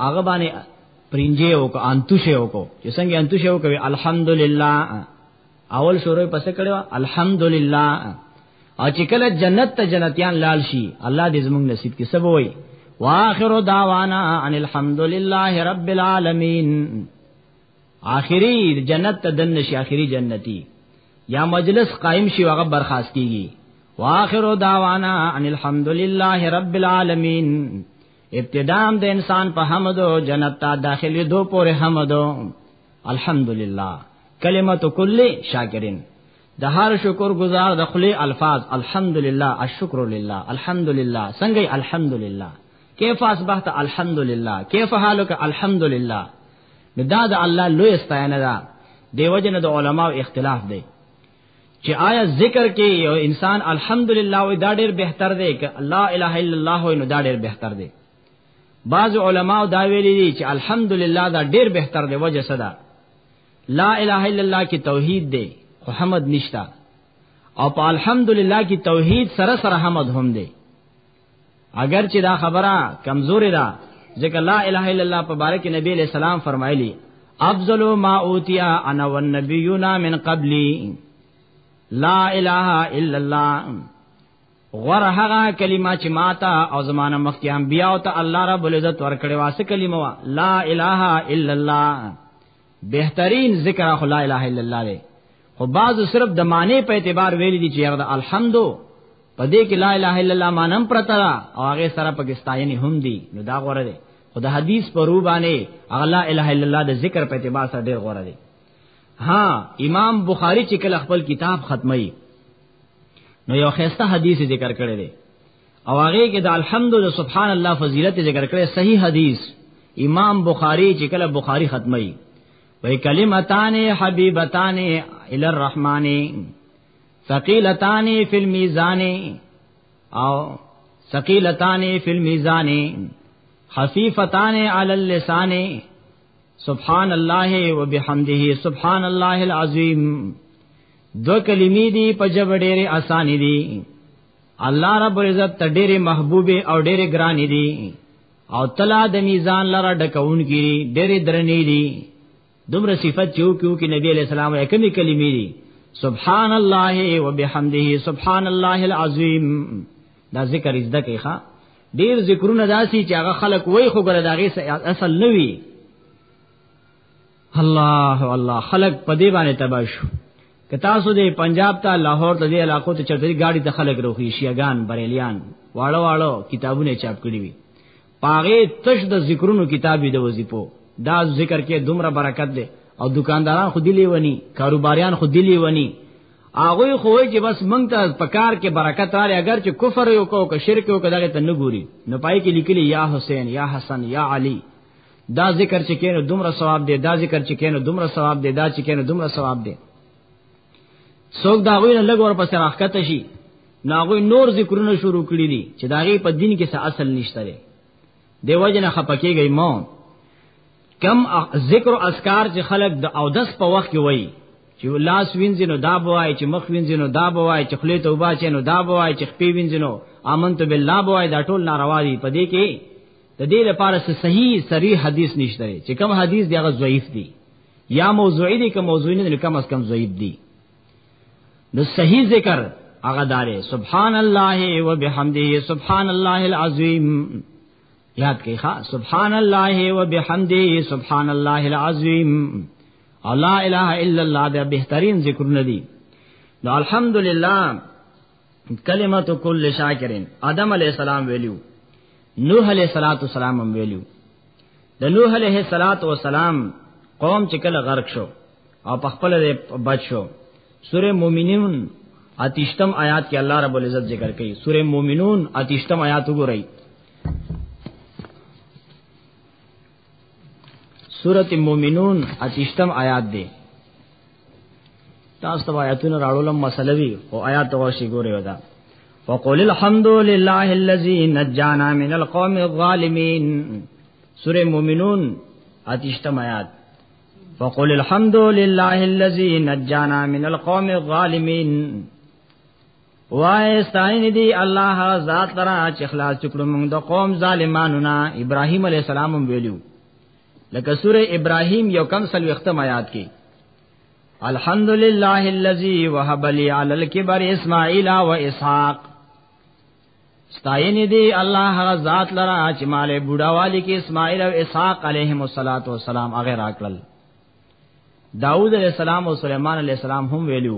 S1: هغه باندې پرنجي او کو انتوشه او کو چې څنګه انتوشه او کوي الحمدلله اول شروع پس کړو الحمدلله او چې کله جنت ته جنتیان لال شي الله دې زموږ نصیب کې سبو وي واخر دعوانا ان الحمدلله رب العالمین آخری جنت ته دن شي آخری جنتی یا مجلس قائم شي هغه برخاست کیږي واخر دعوانا ان الحمد لله رب العالمین ابتدام د انسان په حمد او جنت ته داخلي دو پورې حمد الحمدلله کلمت کل شاکرین د هر شکر گزار د خلی الفاظ الحمدلله الشکر لله الحمدلله څنګه الحمدلله کیف اصبحت الحمدلله کیف حالک الحمدلله دا د الله لوی ستاینه ده دیو جن د علماو اختلاف دی چې آیا ذکر کې یو انسان الحمدلله وي دا ډیر بهتر دی که لا اله الا الله وي نو دا ډیر بهتر دی بعض علماو دا ویلي دي چې الحمدلله دا ډیر بهتر دی وجه صدا لا اله الا الله کې توحید دی خو حمد نشتا او په الحمدلله کې توحید سره سره حمد هم دی اگر چې دا خبره کمزوري ده ځکه لا اله الا الله په بارک نبی علیہ السلام فرمایلی افضل ما اوتیا انا والنبیون من قبلی لا اله الا الله غره هغه کلمه چې ماته او زمانه مخکې انبیا او ته الله رب العزت ورکړې واسه کلمه وا لا اله الا الله بهترین ذکر اخو لا اله الا الله دی خو بعض صرف د معنی په اعتبار ویل دي چې هغه د الحمد په دې کې لا اله الا الله مانم پرتا او هغه سره پاکستاني هم دي نو دا غوړه دي خو د حدیث په روح باندې هغه لا اله الا الله د ذکر په اعتبار سره ډیر غوړه دي ها امام بخاری چې کله خپل کتاب ختمي نو یو خسته حدیث ذکر کړی دی او هغه کې د الحمد او سبحان الله فضیلت ذکر کړي صحیح حدیث امام بخاری چې کله بخاری ختمي وای کلمتان حبیبتان ال الرحمن ثقيلتان فی المیزان او ثقيلتان فی المیزان خفیفتان علی اللسان سبحان الله وبحمده سبحان الله العظیم دو کلمی دی پجب ډیره اسانی دی الله رب العزت ته ډېری محبوب او ډېری ګران دي او تلا د میزان لره ډکون کیری ډېری درنې دي دومره صفت چې وکيو کې نبی علیہ السلام یې کومې کلمې دي سبحان الله وبحمده سبحان الله العظیم دا ذکر زده کې ښا ډېر ذکرونه داسي چې هغه خلک وای خو ګره داغه اصل نه وي الله الله خلق په دې باندې تبا شو که تاسو دې پنجاب ته لاهور ته دې علاقو ته چتري گاډي ته خلق روخي شيغان بریلیان واړو واړو کتابونه چاپ کړی وي پاغه تش د ذکرونو کتابي د وظیفو دا ذکر کې دومره برکت ده او دکانداران خو دلی ونی کاروباریان خو دلی ونی هغه خو چې بس مونږ ته پکار کې برکت راړي اگر چې کفر یو کو که شرک یو کداغه ته نه ګوري نو پای کې لیکلي یا حسین یا حسن یا علی دا ذکر چې کینو دومره ثواب دی دا ذکر چې کینو دومره ثواب دی دا چې کینو دومره ثواب دی څوک دا غوی نه لګور پس راخکت شي ناغوی نور ذکرونه شروع کړی دي چې دا غي په دین کې څه اصل نشته دی دیو جن خپکیږي مو کم ذکر او اذکار چې خلق د او دس په وخت کې وایي چې لاس وینځي نو دا بوای چې مخ وینځي نو دا بوای چې خلی توبه چې نو دا بوای چې خپې وینځي نو امنت بالله بوای دا ټول ناروا دي په دې کې د دې لپاره چې صحیح صریح حدیث نشته چې کم حدیث دی هغه ضعیف دی یا موضوعی دی که موضوعی نه دی کم از کم ضعیف دی نو صحیح ذکر هغه داره سبحان الله و بحمده سبحان الله العظیم یاد کړئ ها سبحان الله و بحمده سبحان الله العظیم او لا اله الا الله دا بهترین ذکرونه دي نو الحمدلله کلمت کل شاکرین آدم علی السلام ویلو نوح علیہ الصلات والسلام هم ویلو د نوح علیہ الصلات والسلام قوم چې کله غرق شو او په خپل بچ شو سوره مومنون اتیشتم آیات کې الله رب العزت ذکر کوي سوره مومنون اتیشتم آیات وګورئ سوره مومنون اتیشتم آیات دی تاسو ته آیاتونه راړولم مسله وی او آیات ورشي ګوري ودا وقول الحمد لله الذي نجانا من القوم الظالمين سوره مومنون اتشتم آیات وقول الحمد لله الذي نجانا من القوم الظالمين وای ستاین دی الله ذات لرا چې خلاص چکړو موږ د قوم ظالمانو نه ابراهيم عليه السلام ویلو لکه سوره ابراهيم یو کم سل وختم آیات کې الحمد لله الذي وهب لي على الكبر اسماعيل واسحاق ستاینه دی الله هغه ذات لرا چې مالې بوډاوالی کې اسماعیل او اسحاق علیهم الصلاۃ والسلام هغه راکړل داوود علیہ السلام او سليمان علیہ السلام هم ویلو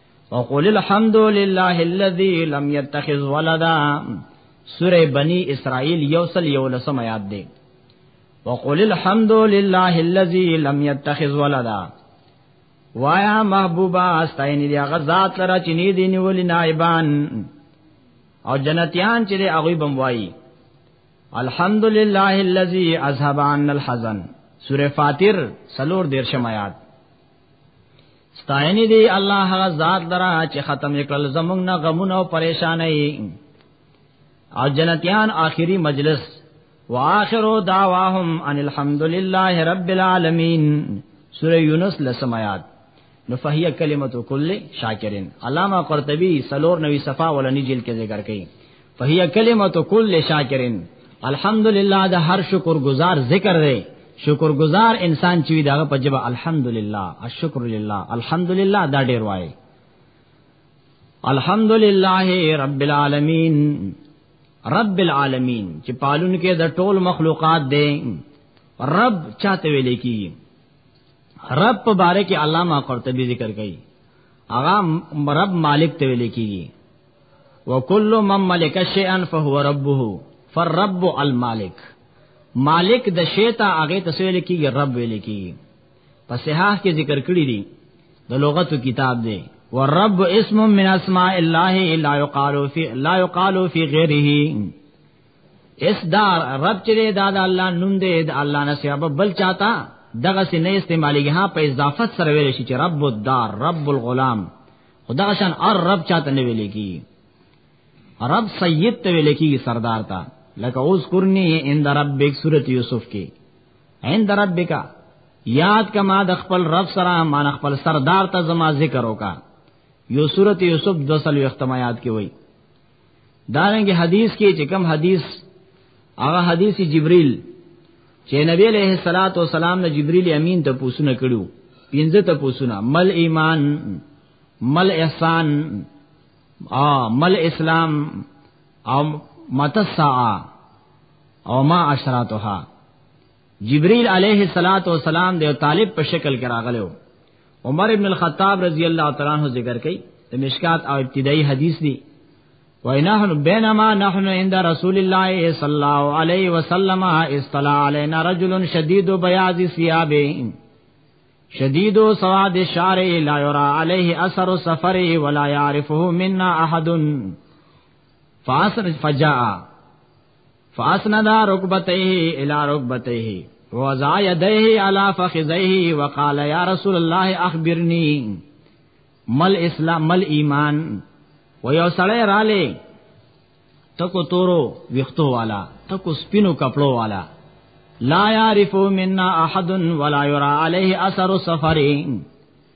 S1: وقول الحمد لله الذي لم يتخذ ولدا سوره بني اسرائيل يوصل يولسم آیات دی وقول الحمد لله الذي لم يتخذ ولدا وایا محبوبا استاین دی هغه ذات لره چې نه دی نیول نائبان او جنتیان چې هغه بم وایي الحمدلله الذي اذهب عنا الحزن سوره فاطر سلور دیرشم آیات ستاینی دی الله هغه ذات درا چې ختم کړل زمونږ نه غمونه او پریشانای او جنتیان آخری مجلس واخر دعواهم ان الحمد لله رب العالمین سوره یونس لسم آیات نو فهیه کلمت کل شاکرین علامہ قرطبی سلور نوی صفا ولنی جلد کې ذکر کړي فهي کلمه کل شاکرین الحمدلله د هر شکر گزار ذکر دی شکر گزار انسان چې دغه په جبه الحمدلله الشکر لله الحمدلله دا ډیر وای الحمدلله رب العالمین رب العالمین چې پالون کې د ټول مخلوقات دی رب چاته ویل کی رب په باره کې علامه قرطبي ذکر کوي هغه رب مالک ته ویل کیږي وکل من ملک شیئا فهو ربه فالرب المالک مالک د شیطا هغه تسویل کیږي رب ویل کیږي په صحاح کې ذکر کړی دی د لغتو کتاب دی والرب اسم من اسماء الله لا يقال في لا يقال في غيره اس دا رب چې دا د الله نوم دی د الله نه سیابه بل چاته دغه سي نه استعمالي ها په اضافت سره ویل شي چې رب الدار رب الغلام خدا شان ار رب چاته نه ویل کی رب سید ته ویل کی سردار تا لکه اوس کرنی عند ربک سورۃ یوسف کې عند ربک یاد کما د خپل رب سره مان خپل سردار ته زما ذکر وکا یو سورۃ یوسف 200 ختم یاد کې وای دارنګ حدیث کې چې کوم حدیث هغه حدیث جبرئیل چې نبی علیہ الصلات والسلام نه جبرئیل امین ته پوښتنه کړو پینځه ته پوښتنه مل ایمان مل احسان ا مل اسلام او متسعا او ما اشراتها جبريل عليه الصلاه والسلام د طالب په شکل کې راغلو عمر ابن الخطاب رضی الله تعالی عنہ ذکر کوي د مشکات او ابتدایي حدیث دی وینحن بینما نحن عند رسول الله صلی الله علیه وسلم استلا علینا رجل شدید بیاض ثياب شدید سواد الشعر لا يرى عليه اثر السفر ولا يعرفه منا احد فاصر فجاء فاسند ركبتيه الى ركبتيه وضع يديه على فخذيه وقال يا رسول الله اخبرني مل اسلام مل ایمان و یو سړی رالی تکو تورو ویختو والا تکو سپینو کپلو والا لا يعرفو منا احد ولا يرى عليه اثر سفر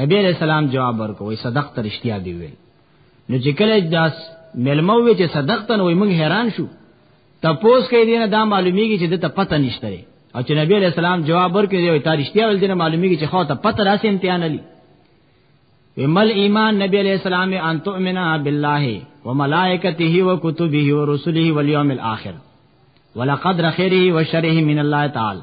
S1: نبی علیہ السلام جواب ورکوي صدقت رښتیا دی ویل نو چې کله داس ملمو وی چې صدقت نو موږ حیران شو تپوس کوي دینه دا معلومیږي چې د ته پته نشته او چې نبی علیہ السلام جواب ورکړي دی تا رښتیا ول دینه معلومیږي چې خو ته پته راسې امتحان علی ومل ایمان نبی علیہ السلام ان تؤمن بالله وملائکته وکتبه ورسله والیوم الاخر ولقدر خیره وشره من الله تعالی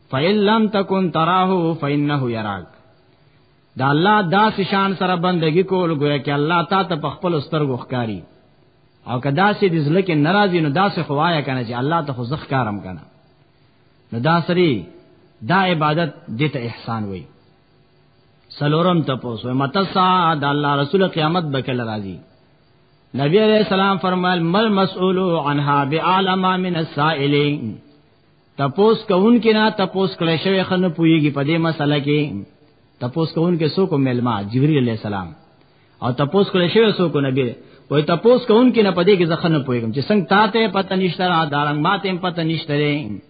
S1: فَإِن لَّمْ تَكُن تَرَاهُ فَإِنَّهُ يَرَاكَ دا الله دا شان سره بندگی کول ګویا کې الله تا ته په خپل سترګو ښکاری او کدا سي د زړه کې ناراضي نو دا څه خوایا کنه چې الله ته خو زخ کارم کنه نو دا سری دا عبادت دته احسان وای سلورم تپوسو متسا دا الله رسول قیامت بکل راضی نبی علیہ السلام فرمایل مل مسئول عنها بعالم من السائلین تپوس کون کې نه تپوس کړې شوی خنه پويږي په دې مسله کې تپوس کون کې سو کو ملما جبريل عليه السلام او تپوس کړې شوی سو کو نبی وای تپوس کون کې نه پدې کې ځخنه پويږم چې څنګه تاته پته نشته را دارنګ ماته پته نشته لري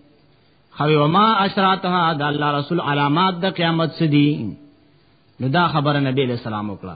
S1: خو وما اشراتها د الله رسول علامات د قیامت سدي نو دا خبره نبی عليه السلام وکړه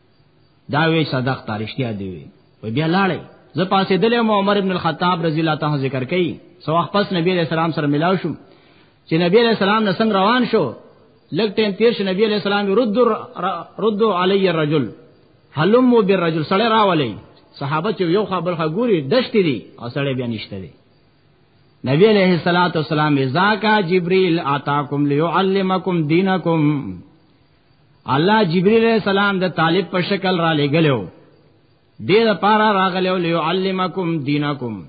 S1: دا وی صدق تارشتیا دی وی و بیا لاړې زه پاسې دلې عمر ابن الخطاب رضی الله تعالی ذکر کړي سو وخت پس نبی علیہ السلام سره ملاو شو چې نبی علیہ السلام نه څنګه روان شو لګ ټیم تیر شو نبی علیہ السلام رد رد علی الرجل حلم بالرجل سره راولې صحابه چې یو خبر خګوري دشت دي او سره بیا نشته دي نبی علیہ الصلوۃ والسلام ازا کا جبرئیل آتاکم لیعلمکم دینکم الله جبريل عليه السلام د طالب په شکل را لګلو دې لپاره راغلو ليعلمکم دینکم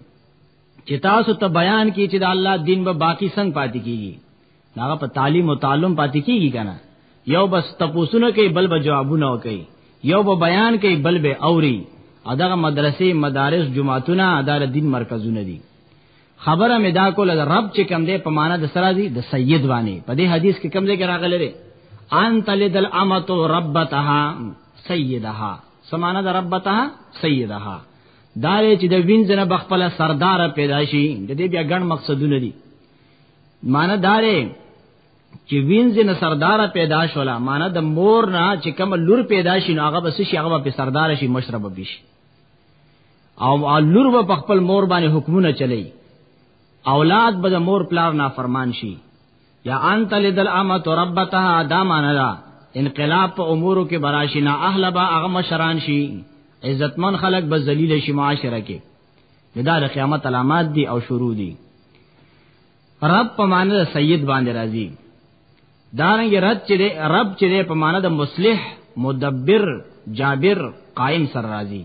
S1: چې تاسو ته بیان کی چې د الله دین به باقی څنګه پاتې کیږي هغه په تعلیم او تعلم پاتې کیږي کنه یو بس تپوسونه کوي بل به جوابونه کوي یو به بیان کوي بل به اوري اداغه مدرسې مدارس جمعهتونه اداره دین مرکزونه دي خبره مې دا کوله د رب چې کم دی په معنا د سرازي د سید باندې په دې حدیث کې کم دی کې راغلی دی ان تلد الامه ربتها سیدها سمانه د ربتها سیدها دا چې د وینځنه بخپل سردار پیدا شي د دې بیا ګڼ مقصدونه دي معنی دارې چې وینځنه سردار پیدا شولا معنی د مور نه چې کوم لور پیدا شي نو هغه بس شي هغه په سردار شي مشرب بشي او لور به په خپل مور باندې حکمونه چلی اولاد به د مور پلار نافرمان شي یا انت لدل امت ربتها دا معنا دا انقلاب په امورو کې براشي نه اهل با هغه مشران شي عزتمن خلک به ذلیل شي معاشره کې دا د قیامت علامات دي او شروع دي رب په معنا د سید باندې راځي دارنګ رد چې رب چې په معنا د مصلح مدبر جابر قائم سر راضی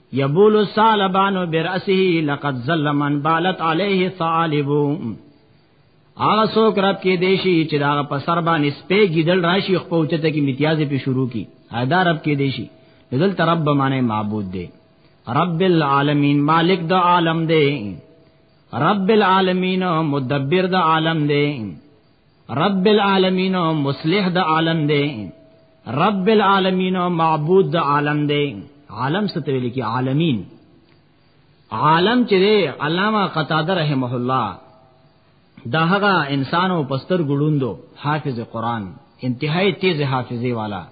S1: یبول الصالبان براسه لقد ظلم من بالت عليه الثعالب هغه څوک رب کې دیشي چې دا په سر باندې سپې ګیدل راشي خو چته کې امتیازې په شروع کی ادا رب کې دیشي دل ترب معنی معبود دی رب العالمین مالک د عالم دی رب العالمین مدبر د عالم دی رب العالمین او مصلح د عالم دی رب العالمین او معبود د عالم دی عالم څه ته ویل کی عالمین عالم چې دی علامه قتاده رحمه الله دا هغه انسان او پستر ګړوندو حافظ قرآن انتهائی تیز حافظه والا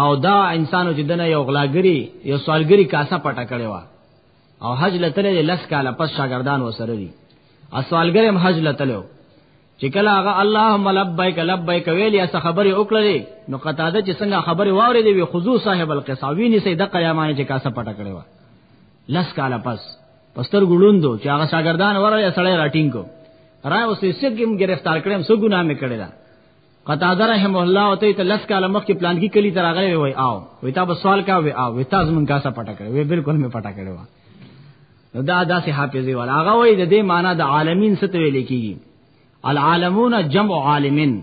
S1: او دا انسانو چې دنه یو غلاګری یو سوالګری کاسه پټه کړي وا او حج لته له لس کاله پس شاګردان وسره دي اسوالګر هم حج لته له چې کله هغه اللهم لبیک لبیک ویلی اس خبره وکړلې نو قطاده چې څنګه خبره واورې دی خضوع صاحب القصاوی نه سید قیامانه چې کاسه پټه کړې و لس کاله پس پستر ګړوندو چې هغه شاګردان ورای سړی راټینګو راي اوسې سګم گرفتار کړم سګونه مې کړی دا قتاده رحم الله او ته لس کاله مخکې پلان کې کلی تر هغه وی آو وی تا به سوال کا وی آو وی تاسو مونږه سره پټه کړې وی بالکل مې پټه کړې و نو دا داسې حافظي ولا هغه وی د دې معنی د عالمین ست ویل کیږي العالمون جمع عالمین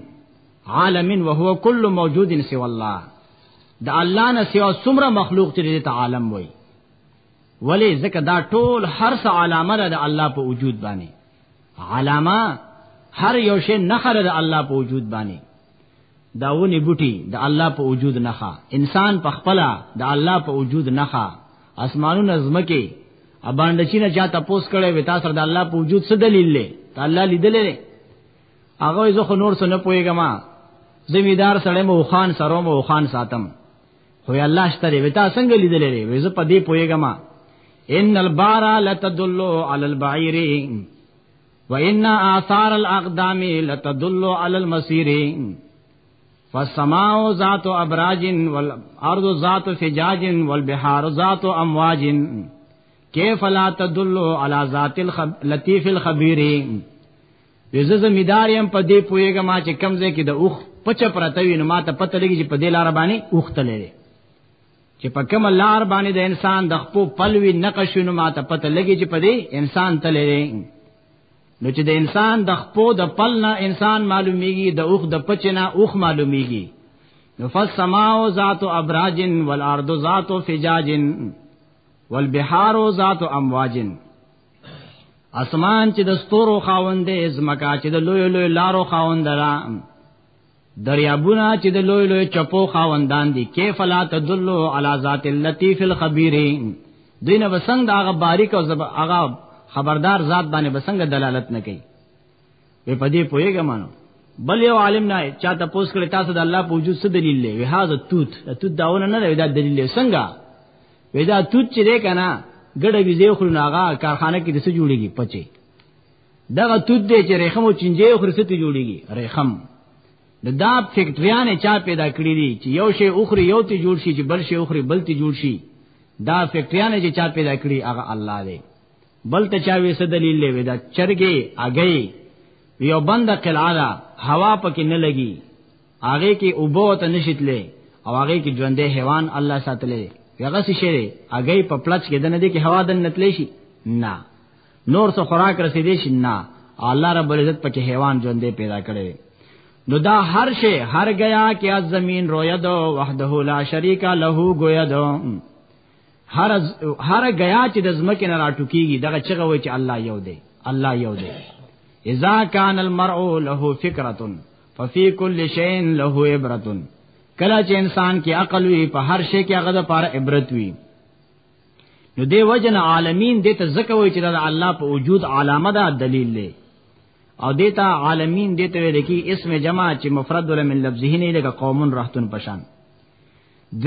S1: عالمین وهو کل موجود سوى الله د الله نه سوا څومره مخلوق چې دې ته عالم وای ولی ځکه دا ټول هر څه علامه ده د الله په وجود باندې علامه هر یو شی نخره د الله په وجود باندې داونه بوټي د الله په وجود نخا انسان په خپل د الله په وجود نخا اسمانونه زمکه اباند چینه چا تاسو کړه وتا سره د الله په وجود څه دلیل لې ته الله لیدلې هغه زه خو نور څه نه پويګم زمیدار سره مو خان سره مو خان ساتم خو الله شتري وتا څنګه لیدلې وې زه په دې پويګم ان البارا لتدلو على البعير وان آثار الاقدام لتدلو على المسير فالسماء ذات ابراج والارض ذات فجاج والبحار ذات امواج كيف لا تدل على ذات اللطيف الخبير زه زمیدار يم په دې پويګه ما چې کمزې کې د اوخ پچ پرته وي نو ما ته پته لګي چې په دې لار باندې اوخ تللې چې په کوم لار باندې د انسان د خپو پلوي نقش نو ما ته پته لګي چې په دې انسان تللې نو چې د انسان د خپو د پل نه انسان معلومیږي د اوخ د پچ نه اوخ معلومیږي نو فالسماء ذات ابراج والارض ذات فجاج والبحار ذات امواج اسمان چې د ستورو خاوند دی زمکا چې د لوی لوی لارو خاوند را دریابونه چې د لوی لوی چپو خاوندان دي کیف لا تدل علی ذات اللطیف الخبیر دین وسنګ دا غ باریک او زب هغه خبردار ذات باندې وسنګ دلالت نه کوي وی په دې پويګه مانو بل یو عالم نه چا ته پوس کړی تاسو د الله په وجود څه دلیل لې وی هاذ توت توت داونه نه دی دا دلیل څنګه وی دا توت چې دی کنه ګډه ویزه خو نه هغه کارخانه کې د څه جوړیږي پچي دغه توت دی چې رحم او چنجي خو څه ته جوړیږي رحم د دا فیکټریان چا پیدا کړی دي چې یو شی اوخري یو ته جوړ شي چې بل شی اوخري بل ته جوړ شي دا فیکټریان چې چا پیدا کړی هغه الله دی بل ته چا وې څه دلیل لوي دا چرګي اگې یو بند قلعه هوا پکې نه لګي هغه کې اوبو ته نشیتلې او هغه کې ژوندې حیوان الله ساتلې هغه څه شي هغه په پلچ کې دنه دي کې هوا دن نتلې شي نه نور څه خوراک رسیدې شي نه الله رب العزت پکې حیوان ژوندې پیدا کړي نو دا هر شی هر گیا کې از زمين رویا دو وحده لا شریک له گویا دو هر هر غیا چې د زمکه نه راټوکیږي دغه چغه وای چې الله یو دی الله یو دی اذا کان المرء له فکرۃ ففي كل شيء له عبرۃ کله چې انسان کې عقل وي په هر شی کې هغه د پاره عبرت وي نو دی وجن عالمین دې ته زکه وای چې د الله په وجود علامه ده دلیل دی او دیتا عالمین دیته ویل کی اسم جمع چې مفرد ول من لفظه نه لګه قومن رحتن پشان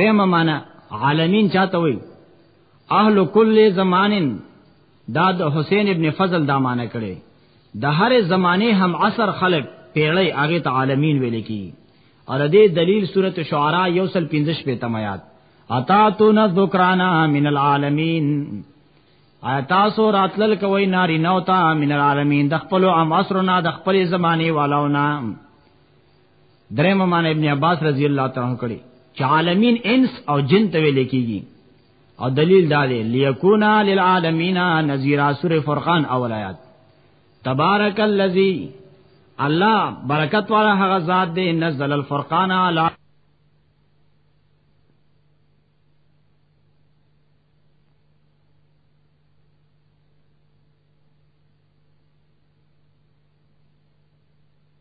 S1: دیمه معنا عالمین چاته وي اهل کل زمانن دا د حسین ابن فضل دا معنا کړي د هر زمانه هم عصر خلق پیړی هغه ته عالمین ویل کی اور دې دلیل سورۃ شعراء یوسل 15 په تمات اتاتون ذکرانا من العالمین اتاسو راتلل کوي ناری نوتا من العالمین د خپل عام عصرنا د خپل زمانه والاونا درېمه معنی ابن عباس رضی الله تعالی عنہ کړي چې عالمین انس او جن ته ویل کیږي او دلیل دا دی لیکونا للعالمین نذیرا سور فرقان اول آیات تبارک الذی الله برکت والا هغه ذات دی نزل الفرقان علی